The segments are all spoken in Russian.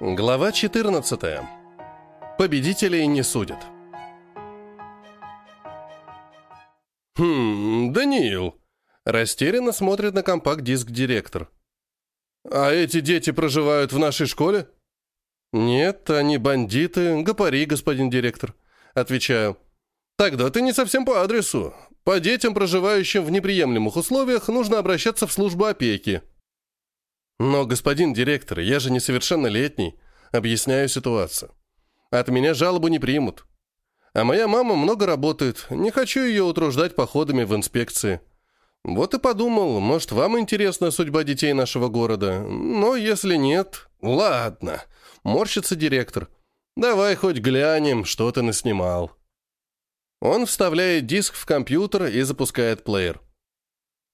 Глава 14. Победителей не судят. «Хм, Даниил!» Растерянно смотрит на компакт-диск директор. «А эти дети проживают в нашей школе?» «Нет, они бандиты, гопари, господин директор», — отвечаю. «Тогда ты не совсем по адресу. По детям, проживающим в неприемлемых условиях, нужно обращаться в службу опеки». «Но, господин директор, я же несовершеннолетний. Объясняю ситуацию. От меня жалобу не примут. А моя мама много работает. Не хочу ее утруждать походами в инспекции. Вот и подумал, может, вам интересна судьба детей нашего города. Но если нет... Ладно, морщится директор. Давай хоть глянем, что ты наснимал». Он вставляет диск в компьютер и запускает плеер.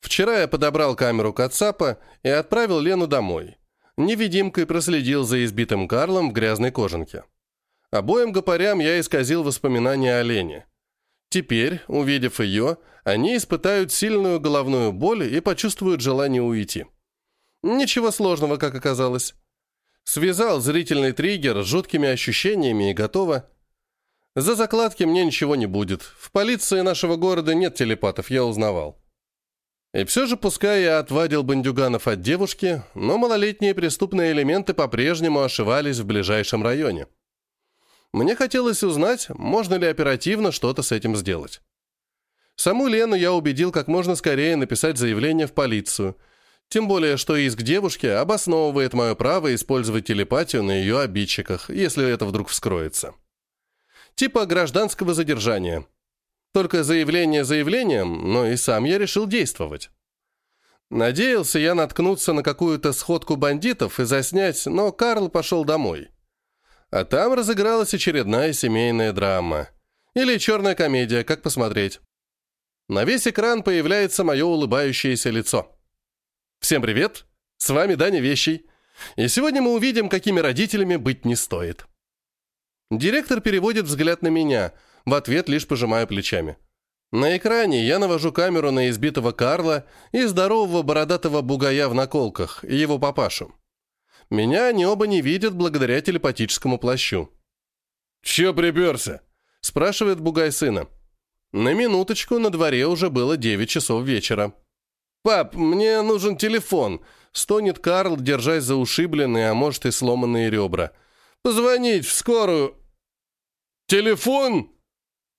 Вчера я подобрал камеру Кацапа и отправил Лену домой. Невидимкой проследил за избитым Карлом в грязной кожанке. Обоим гопарям я исказил воспоминания о Лене. Теперь, увидев ее, они испытают сильную головную боль и почувствуют желание уйти. Ничего сложного, как оказалось. Связал зрительный триггер с жуткими ощущениями и готово. За закладки мне ничего не будет. В полиции нашего города нет телепатов, я узнавал. И все же, пускай я отвадил бандюганов от девушки, но малолетние преступные элементы по-прежнему ошивались в ближайшем районе. Мне хотелось узнать, можно ли оперативно что-то с этим сделать. Саму Лену я убедил как можно скорее написать заявление в полицию, тем более, что иск девушки обосновывает мое право использовать телепатию на ее обидчиках, если это вдруг вскроется. Типа гражданского задержания – только заявление заявлением, но и сам я решил действовать. Надеялся я наткнуться на какую-то сходку бандитов и заснять, но Карл пошел домой. А там разыгралась очередная семейная драма. Или черная комедия, как посмотреть. На весь экран появляется мое улыбающееся лицо. Всем привет, с вами Даня Вещий. И сегодня мы увидим, какими родителями быть не стоит. Директор переводит взгляд на меня – в ответ лишь пожимаю плечами. На экране я навожу камеру на избитого Карла и здорового бородатого бугая в наколках, его папашу. Меня они оба не видят благодаря телепатическому плащу. «Чё приперся?» – спрашивает бугай сына. На минуточку на дворе уже было 9 часов вечера. «Пап, мне нужен телефон», – стонет Карл, держась за ушибленные, а может и сломанные ребра. «Позвонить в скорую». «Телефон?»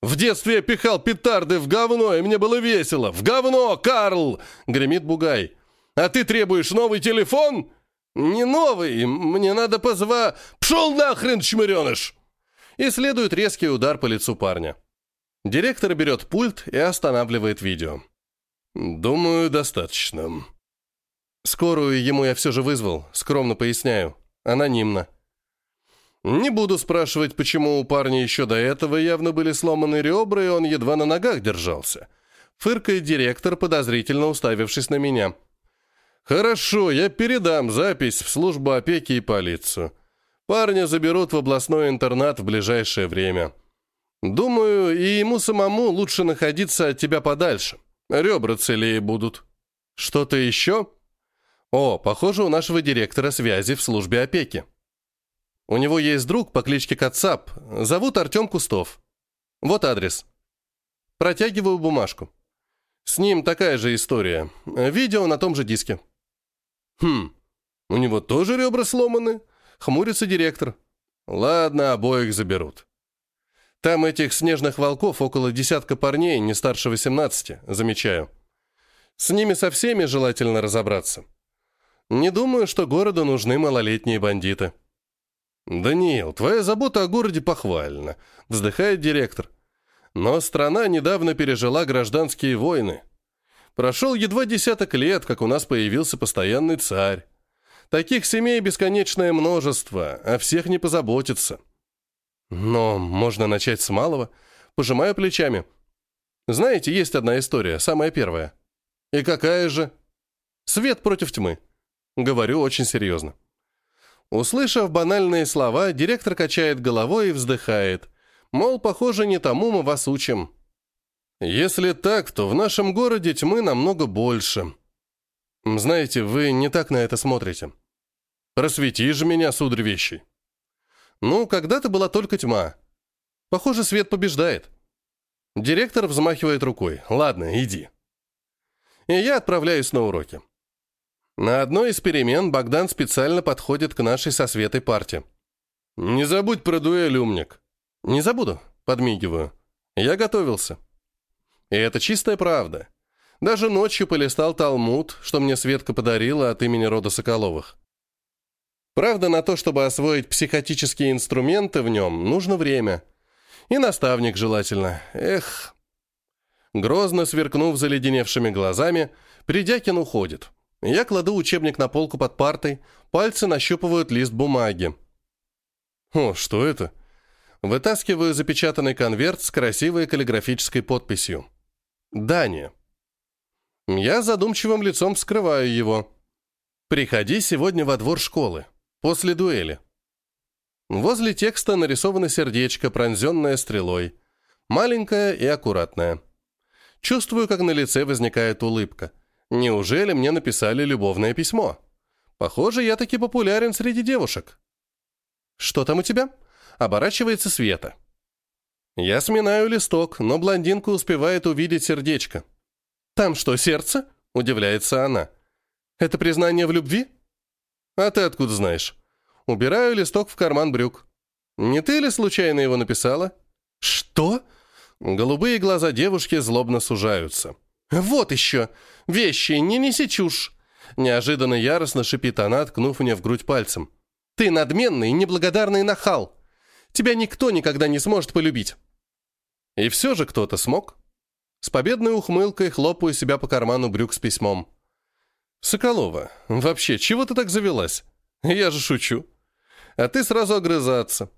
В детстве я пихал петарды в говно, и мне было весело. В говно, Карл!» — гремит Бугай. «А ты требуешь новый телефон?» «Не новый, мне надо позва...» «Пшел нахрен, чмыреныш!» И следует резкий удар по лицу парня. Директор берет пульт и останавливает видео. «Думаю, достаточно». Скорую ему я все же вызвал, скромно поясняю. Анонимно. Не буду спрашивать, почему у парня еще до этого явно были сломаны ребра, и он едва на ногах держался. Фыркает директор, подозрительно уставившись на меня. «Хорошо, я передам запись в службу опеки и полицию. Парня заберут в областной интернат в ближайшее время. Думаю, и ему самому лучше находиться от тебя подальше. Ребра целее будут. Что-то еще?» «О, похоже, у нашего директора связи в службе опеки». У него есть друг по кличке Кацап. Зовут Артем Кустов. Вот адрес. Протягиваю бумажку. С ним такая же история. Видео на том же диске. Хм, у него тоже ребра сломаны? Хмурится директор. Ладно, обоих заберут. Там этих снежных волков около десятка парней, не старше 18, замечаю. С ними со всеми желательно разобраться. Не думаю, что городу нужны малолетние бандиты. «Даниил, твоя забота о городе похвальна», — вздыхает директор. «Но страна недавно пережила гражданские войны. Прошел едва десяток лет, как у нас появился постоянный царь. Таких семей бесконечное множество, а всех не позаботиться. Но можно начать с малого. Пожимаю плечами. Знаете, есть одна история, самая первая. И какая же? Свет против тьмы. Говорю очень серьезно. Услышав банальные слова, директор качает головой и вздыхает. Мол, похоже, не тому мы вас учим. Если так, то в нашем городе тьмы намного больше. Знаете, вы не так на это смотрите. Просвети же меня, сударь вещи. Ну, когда-то была только тьма. Похоже, свет побеждает. Директор взмахивает рукой. Ладно, иди. И я отправляюсь на уроки. На одной из перемен Богдан специально подходит к нашей со Светой парте. «Не забудь про дуэль, умник». «Не забуду», — подмигиваю. «Я готовился». И это чистая правда. Даже ночью полистал Талмуд, что мне Светка подарила от имени рода Соколовых. Правда, на то, чтобы освоить психотические инструменты в нем, нужно время. И наставник желательно. Эх. Грозно сверкнув заледеневшими глазами, Придякин уходит. Я кладу учебник на полку под партой, пальцы нащупывают лист бумаги. О, что это? Вытаскиваю запечатанный конверт с красивой каллиграфической подписью. Дания. Я задумчивым лицом вскрываю его. «Приходи сегодня во двор школы. После дуэли. Возле текста нарисовано сердечко, пронзенное стрелой. Маленькое и аккуратное. Чувствую, как на лице возникает улыбка. Неужели мне написали любовное письмо? Похоже, я таки популярен среди девушек. «Что там у тебя?» Оборачивается Света. Я сминаю листок, но блондинка успевает увидеть сердечко. «Там что, сердце?» – удивляется она. «Это признание в любви?» «А ты откуда знаешь?» Убираю листок в карман брюк. «Не ты ли случайно его написала?» «Что?» Голубые глаза девушки злобно сужаются. «Вот еще! Вещи, не неси чушь!» Неожиданно яростно шипит она, ткнув мне в грудь пальцем. «Ты надменный, неблагодарный нахал! Тебя никто никогда не сможет полюбить!» И все же кто-то смог. С победной ухмылкой хлопаю себя по карману брюк с письмом. «Соколова, вообще, чего ты так завелась? Я же шучу. А ты сразу огрызаться.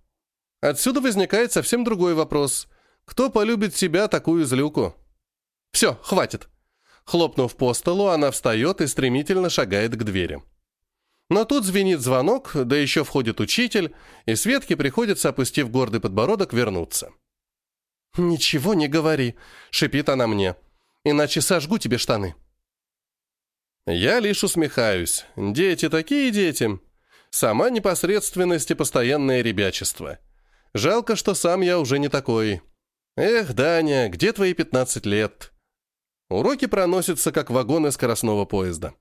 Отсюда возникает совсем другой вопрос. Кто полюбит тебя, такую злюку?» «Все, хватит». Хлопнув по столу, она встает и стремительно шагает к двери. Но тут звенит звонок, да еще входит учитель, и Светке приходится, опустив гордый подбородок, вернуться. «Ничего не говори», — шипит она мне, — «иначе сожгу тебе штаны». Я лишь усмехаюсь. Дети такие дети. Сама непосредственность и постоянное ребячество. Жалко, что сам я уже не такой. Эх, Даня, где твои 15 лет? Уроки проносятся, как вагоны скоростного поезда.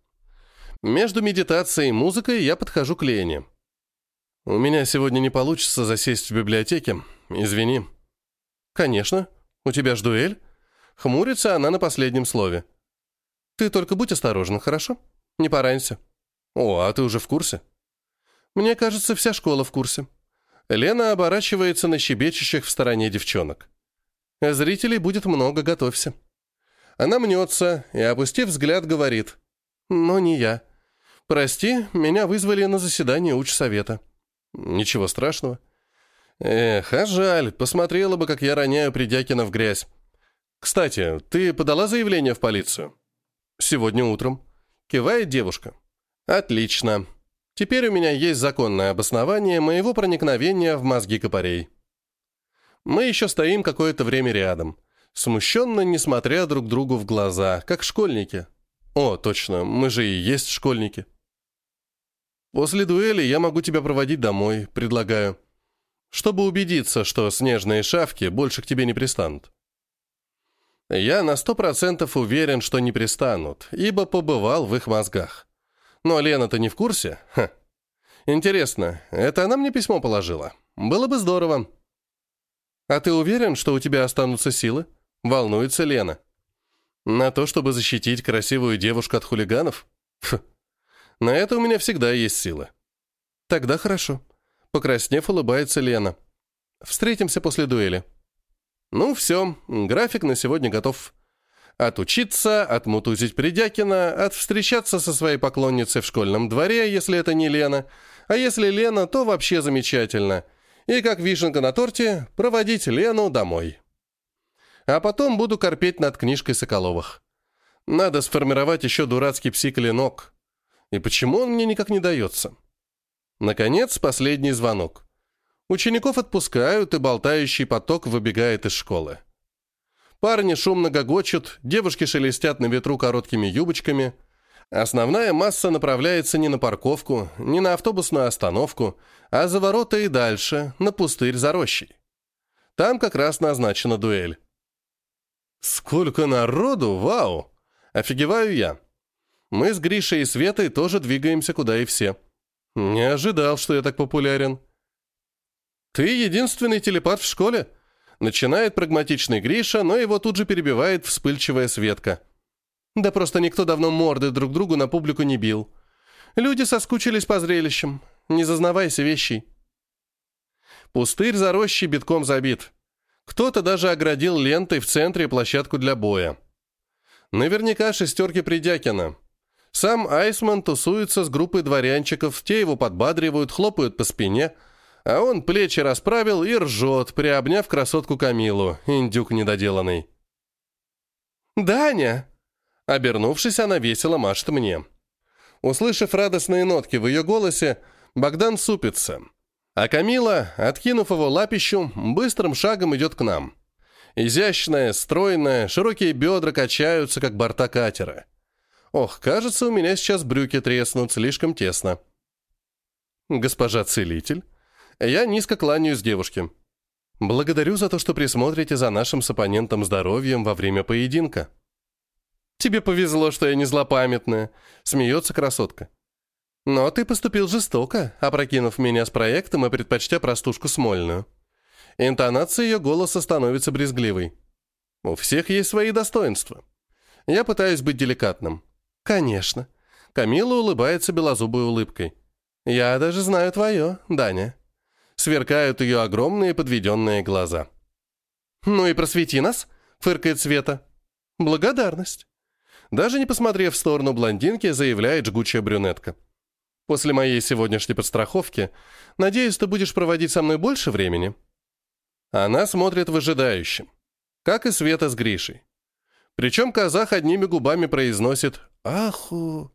Между медитацией и музыкой я подхожу к Лене. «У меня сегодня не получится засесть в библиотеке. Извини». «Конечно. У тебя ж дуэль?» Хмурится она на последнем слове. Ты только будь осторожен, хорошо? Не поранься. О, а ты уже в курсе? Мне кажется, вся школа в курсе. Лена оборачивается на щебечущих в стороне девчонок. Зрителей будет много, готовься. Она мнется и, опустив взгляд, говорит. Но не я. Прости, меня вызвали на заседание учсовета. Ничего страшного. Эх, а жаль, посмотрела бы, как я роняю Придякина в грязь. Кстати, ты подала заявление в полицию? «Сегодня утром». Кивает девушка. «Отлично. Теперь у меня есть законное обоснование моего проникновения в мозги копарей». Мы еще стоим какое-то время рядом, смущенно не смотря друг другу в глаза, как школьники. О, точно, мы же и есть школьники. После дуэли я могу тебя проводить домой, предлагаю. Чтобы убедиться, что снежные шавки больше к тебе не пристанут. Я на сто процентов уверен, что не пристанут, ибо побывал в их мозгах. Но Лена-то не в курсе? Ха. Интересно, это она мне письмо положила? Было бы здорово. А ты уверен, что у тебя останутся силы? Волнуется Лена. На то, чтобы защитить красивую девушку от хулиганов? Фу. На это у меня всегда есть силы. Тогда хорошо. Покраснев, улыбается Лена. Встретимся после дуэли. Ну все, график на сегодня готов. Отучиться, отмутузить Придякина, отвстречаться со своей поклонницей в школьном дворе, если это не Лена. А если Лена, то вообще замечательно. И как вишенка на торте, проводить Лену домой. А потом буду корпеть над книжкой Соколовых. Надо сформировать еще дурацкий пси-клинок. И почему он мне никак не дается? Наконец, последний звонок. Учеников отпускают, и болтающий поток выбегает из школы. Парни шумно гогочут, девушки шелестят на ветру короткими юбочками, Основная масса направляется не на парковку, не на автобусную остановку, а за ворота и дальше, на пустырь за рощей. Там как раз назначена дуэль. Сколько народу, вау! Офигеваю я. Мы с Гришей и Светой тоже двигаемся куда и все. Не ожидал, что я так популярен. Ты единственный телепат в школе? Начинает прагматичный Гриша, но его тут же перебивает вспыльчивая Светка. Да просто никто давно морды друг другу на публику не бил. Люди соскучились по зрелищам. Не зазнавайся вещей. Пустырь за рощей битком забит. Кто-то даже оградил лентой в центре площадку для боя. Наверняка шестерки Придякина. Сам Айсман тусуется с группой дворянчиков, те его подбадривают, хлопают по спине, а он плечи расправил и ржет, приобняв красотку Камилу, индюк недоделанный. «Даня!» Обернувшись, она весело машет мне. Услышав радостные нотки в ее голосе, Богдан супится. А Камила, откинув его лапищу, быстрым шагом идет к нам. Изящная, стройная, широкие бедра качаются, как борта катера. Ох, кажется, у меня сейчас брюки треснут, слишком тесно. Госпожа целитель, я низко кланяюсь девушке. Благодарю за то, что присмотрите за нашим с оппонентом здоровьем во время поединка. Тебе повезло, что я не злопамятная, смеется красотка. Но ты поступил жестоко, опрокинув меня с проектом и предпочтя простушку Смольную. Интонация ее голоса становится брезгливой. У всех есть свои достоинства. Я пытаюсь быть деликатным. Конечно. Камила улыбается белозубой улыбкой. Я даже знаю твое, Даня. Сверкают ее огромные подведенные глаза. «Ну и просвети нас», — фыркает Света. «Благодарность». Даже не посмотрев в сторону блондинки, заявляет жгучая брюнетка. «После моей сегодняшней подстраховки, надеюсь, ты будешь проводить со мной больше времени?» Она смотрит выжидающе, как и Света с Гришей. Причем казах одними губами произносит «Аху».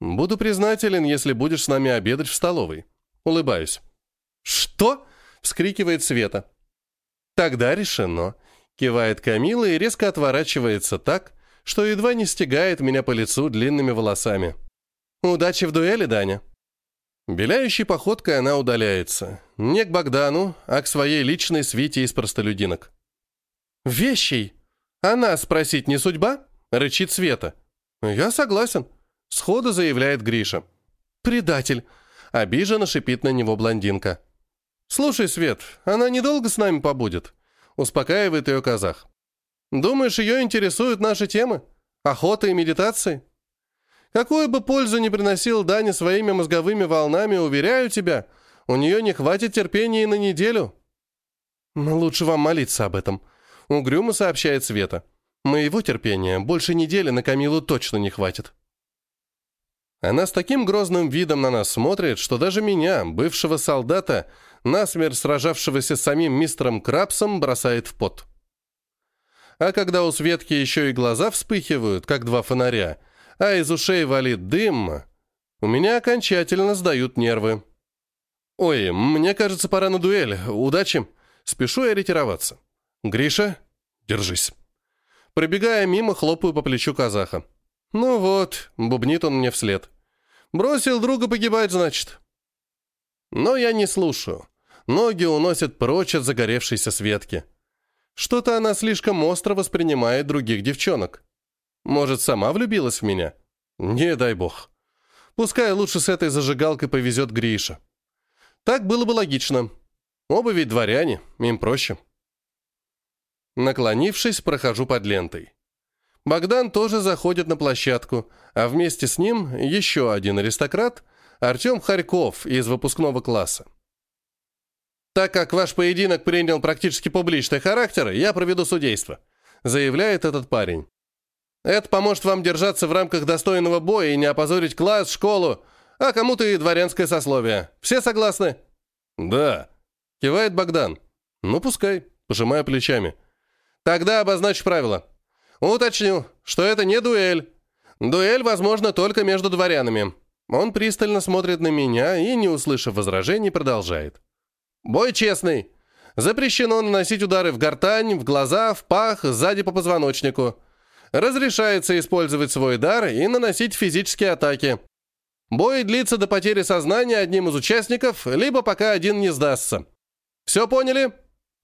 «Буду признателен, если будешь с нами обедать в столовой». Улыбаюсь. «Что?» — вскрикивает Света. «Тогда решено», — кивает Камила и резко отворачивается так, что едва не стегает меня по лицу длинными волосами. «Удачи в дуэли, Даня!» Беляющей походкой она удаляется. Не к Богдану, а к своей личной свите из простолюдинок. «Вещей! Она спросить не судьба?» — рычит Света. «Я согласен», — сходу заявляет Гриша. «Предатель!» — обиженно шипит на него блондинка. «Слушай, Свет, она недолго с нами побудет», — успокаивает ее казах. «Думаешь, ее интересуют наши темы? Охота и медитации?» Какую бы пользу ни приносил Даня своими мозговыми волнами, уверяю тебя, у нее не хватит терпения и на неделю. Лучше вам молиться об этом, угрюмо сообщает Света. Моего терпения больше недели на Камилу точно не хватит. Она с таким грозным видом на нас смотрит, что даже меня, бывшего солдата, насмерть сражавшегося с самим мистером Крабсом, бросает в пот. А когда у Светки еще и глаза вспыхивают, как два фонаря, а из ушей валит дым, у меня окончательно сдают нервы. «Ой, мне кажется, пора на дуэль. Удачи!» Спешу я ретироваться. «Гриша, держись!» Пробегая мимо, хлопаю по плечу казаха. «Ну вот», — бубнит он мне вслед. «Бросил друга погибать, значит». Но я не слушаю. Ноги уносят прочь от загоревшейся Светки. Что-то она слишком остро воспринимает других девчонок. Может, сама влюбилась в меня? Не дай бог. Пускай лучше с этой зажигалкой повезет Гриша. Так было бы логично. Оба ведь дворяне, им проще. Наклонившись, прохожу под лентой. Богдан тоже заходит на площадку, а вместе с ним еще один аристократ, Артем Харьков из выпускного класса. «Так как ваш поединок принял практически публичный характер, я проведу судейство», заявляет этот парень. Это поможет вам держаться в рамках достойного боя и не опозорить класс, школу, а кому-то и дворянское сословие. Все согласны?» «Да», — кивает Богдан. «Ну, пускай», — пожимая плечами. «Тогда обозначу правила. Уточню, что это не дуэль. Дуэль возможна только между дворянами». Он пристально смотрит на меня и, не услышав возражений, продолжает. «Бой честный. Запрещено наносить удары в гортань, в глаза, в пах, сзади по позвоночнику. Разрешается использовать свой дар и наносить физические атаки. Бой длится до потери сознания одним из участников, либо пока один не сдастся. Все поняли?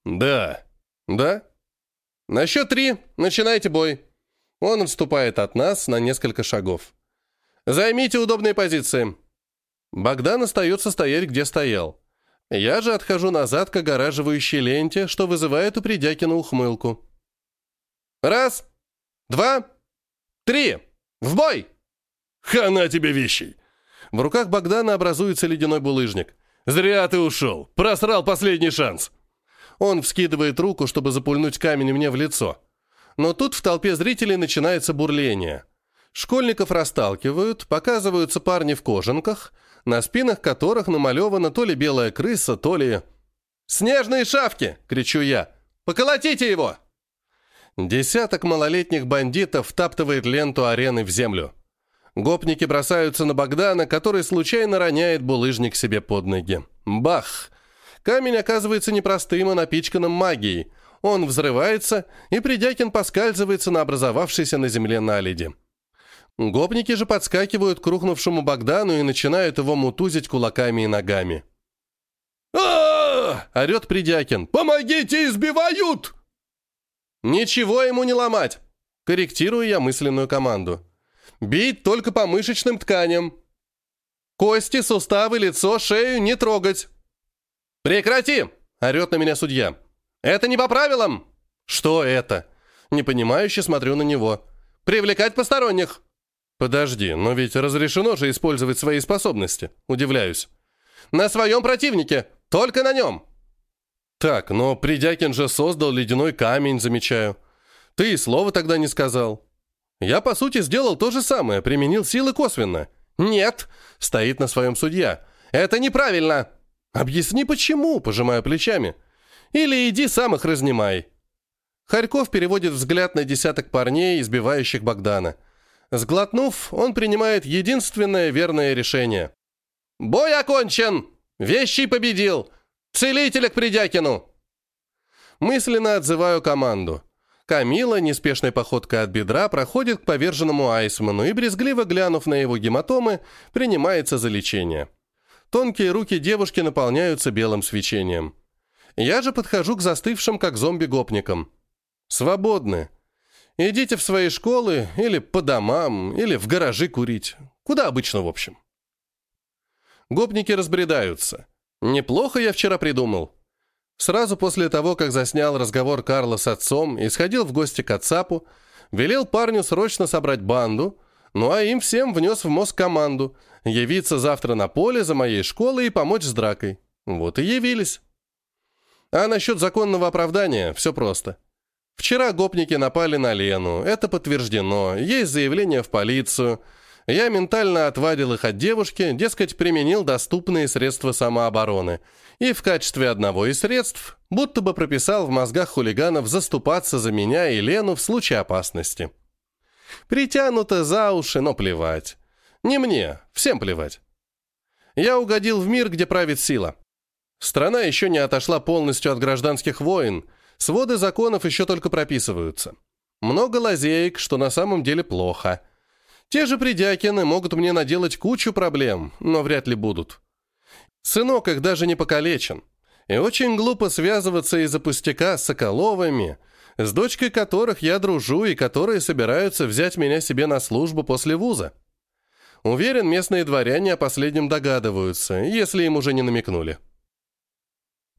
Да. Да? На счет три начинайте бой. Он отступает от нас на несколько шагов. Займите удобные позиции. Богдан остается стоять, где стоял. Я же отхожу назад к огораживающей ленте, что вызывает у Придякина ухмылку. Раз, два, три! В бой! Хана тебе вещей! В руках Богдана образуется ледяной булыжник. «Зря ты ушел! Просрал последний шанс!» Он вскидывает руку, чтобы запульнуть камень мне в лицо. Но тут в толпе зрителей начинается бурление. Школьников расталкивают, показываются парни в кожанках, на спинах которых намалевана то ли белая крыса, то ли... «Снежные шавки!» — кричу я. «Поколотите его!» Десяток малолетних бандитов втаптывает ленту арены в землю. Гопники бросаются на Богдана, который случайно роняет булыжник себе под ноги. Бах! Камень оказывается непростым, а напичканным магией. Он взрывается, и Придякин поскальзывается на образовавшейся на земле наледи. Гопники же подскакивают к рухнувшему Богдану и начинают его мутузить кулаками и ногами. а орет Придякин. «Помогите, избивают!» «Ничего ему не ломать!» Корректирую я мысленную команду. Бить только по мышечным тканям. Кости, суставы, лицо, шею не трогать. «Прекрати!» — орет на меня судья. «Это не по правилам!» «Что это?» Непонимающе смотрю на него. «Привлекать посторонних!» «Подожди, но ведь разрешено же использовать свои способности», удивляюсь. «На своем противнике! Только на нем!» «Так, но Придякин же создал ледяной камень, замечаю. Ты и слова тогда не сказал. Я, по сути, сделал то же самое, применил силы косвенно. Нет, стоит на своем судья. Это неправильно. Объясни, почему, пожимаю плечами. Или иди сам их разнимай. Харьков переводит взгляд на десяток парней, избивающих Богдана. Сглотнув, он принимает единственное верное решение. «Бой окончен! Вещий победил! Целителя к Придякину!» Мысленно отзываю команду. Камила неспешной походкой от бедра проходит к поверженному Айсману и, брезгливо глянув на его гематомы, принимается за лечение. Тонкие руки девушки наполняются белым свечением. Я же подхожу к застывшим, как зомби-гопникам. «Свободны. Идите в свои школы, или по домам, или в гаражи курить. Куда обычно, в общем». Гопники разбредаются. Неплохо я вчера придумал. Сразу после того, как заснял разговор Карла с отцом и сходил в гости к отцапу, велел парню срочно собрать банду, ну а им всем внес в мозг команду явиться завтра на поле за моей школой и помочь с дракой. Вот и явились. А насчет законного оправдания все просто. Вчера гопники напали на Лену, это подтверждено, есть заявление в полицию – я ментально отвадил их от девушки, дескать, применил доступные средства самообороны. И в качестве одного из средств будто бы прописал в мозгах хулиганов заступаться за меня и Лену в случае опасности. Притянуто за уши, но плевать. Не мне, всем плевать. Я угодил в мир, где правит сила. Страна еще не отошла полностью от гражданских войн, своды законов еще только прописываются. Много лазеек, что на самом деле плохо – те же Придякины могут мне наделать кучу проблем, но вряд ли будут. Сынок их даже не покалечен. И очень глупо связываться из-за пустяка с Соколовыми, с дочкой которых я дружу и которые собираются взять меня себе на службу после вуза. Уверен, местные дворяне о последнем догадываются, если им уже не намекнули.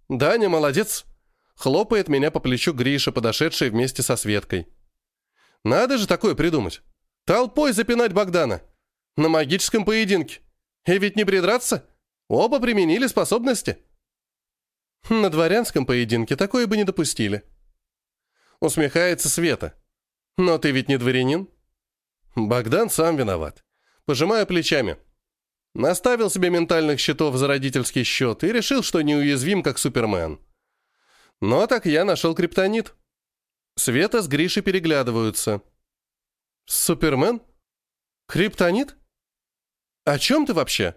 «Даня, молодец!» — хлопает меня по плечу Гриша, подошедший вместе со Светкой. «Надо же такое придумать!» Толпой запинать Богдана. На магическом поединке. И ведь не придраться. Оба применили способности. На дворянском поединке такое бы не допустили. Усмехается Света. Но ты ведь не дворянин. Богдан сам виноват. Пожимаю плечами. Наставил себе ментальных щитов за родительский счет и решил, что неуязвим, как Супермен. Но так я нашел криптонит. Света с Гришей переглядываются. Супермен? Криптонит? О чем ты вообще?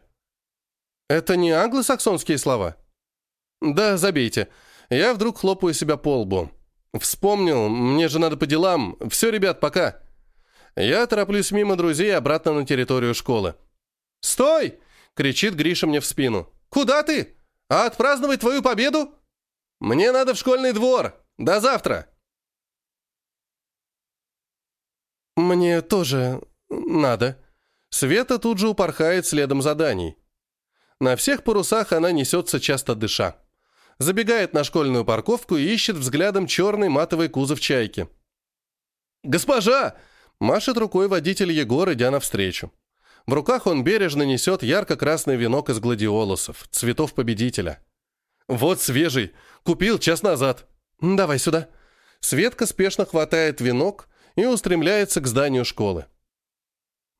Это не англосаксонские слова? Да, забейте. Я вдруг хлопаю себя по лбу. Вспомнил, мне же надо по делам. Все, ребят, пока. Я тороплюсь мимо друзей обратно на территорию школы. «Стой!» — кричит Гриша мне в спину. «Куда ты? А отпраздновать твою победу?» «Мне надо в школьный двор. До завтра!» «Мне тоже надо». Света тут же упорхает следом за Даней. На всех парусах она несется часто дыша. Забегает на школьную парковку и ищет взглядом черный матовый кузов чайки. «Госпожа!» – машет рукой водитель Егор, идя навстречу. В руках он бережно несет ярко-красный венок из гладиолусов, цветов победителя. «Вот свежий. Купил час назад. Давай сюда». Светка спешно хватает венок и устремляется к зданию школы.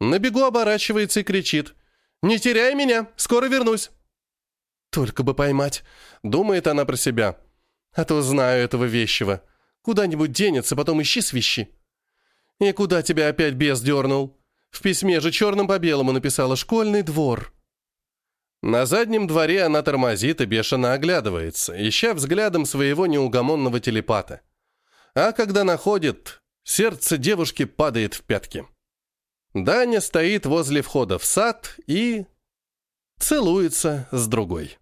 На бегу оборачивается и кричит. «Не теряй меня! Скоро вернусь!» «Только бы поймать!» — думает она про себя. «А то знаю этого вещего. Куда-нибудь денется, потом ищи свищи». «И куда тебя опять бес дернул?» В письме же черным по белому написала «Школьный двор». На заднем дворе она тормозит и бешено оглядывается, ища взглядом своего неугомонного телепата. А когда находит, сердце девушки падает в пятки. Даня стоит возле входа в сад и... целуется с другой.